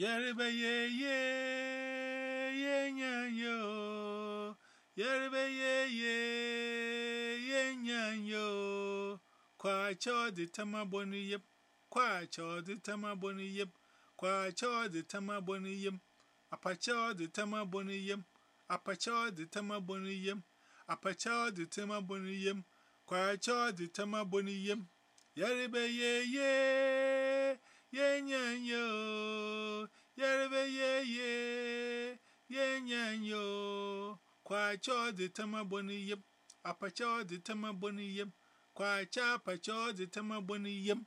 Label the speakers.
Speaker 1: Yerbe ye ye ye nya yo. Yerbe ye ye ye nya yo. Kwa cho de tama boni yep. Kwa cho de tama boni yep. Kwa cho de tama boni yem. Apacho de tama boni yem. Apacho de tama boni yem. Apacho de tama boni yem. Kwa cho de tama boni yem. Yerbe ye ye ye nya yo. Kwa cho de tama boni yem. Apacho de tama boni yem. Kwa cha apacho de tama boni yem.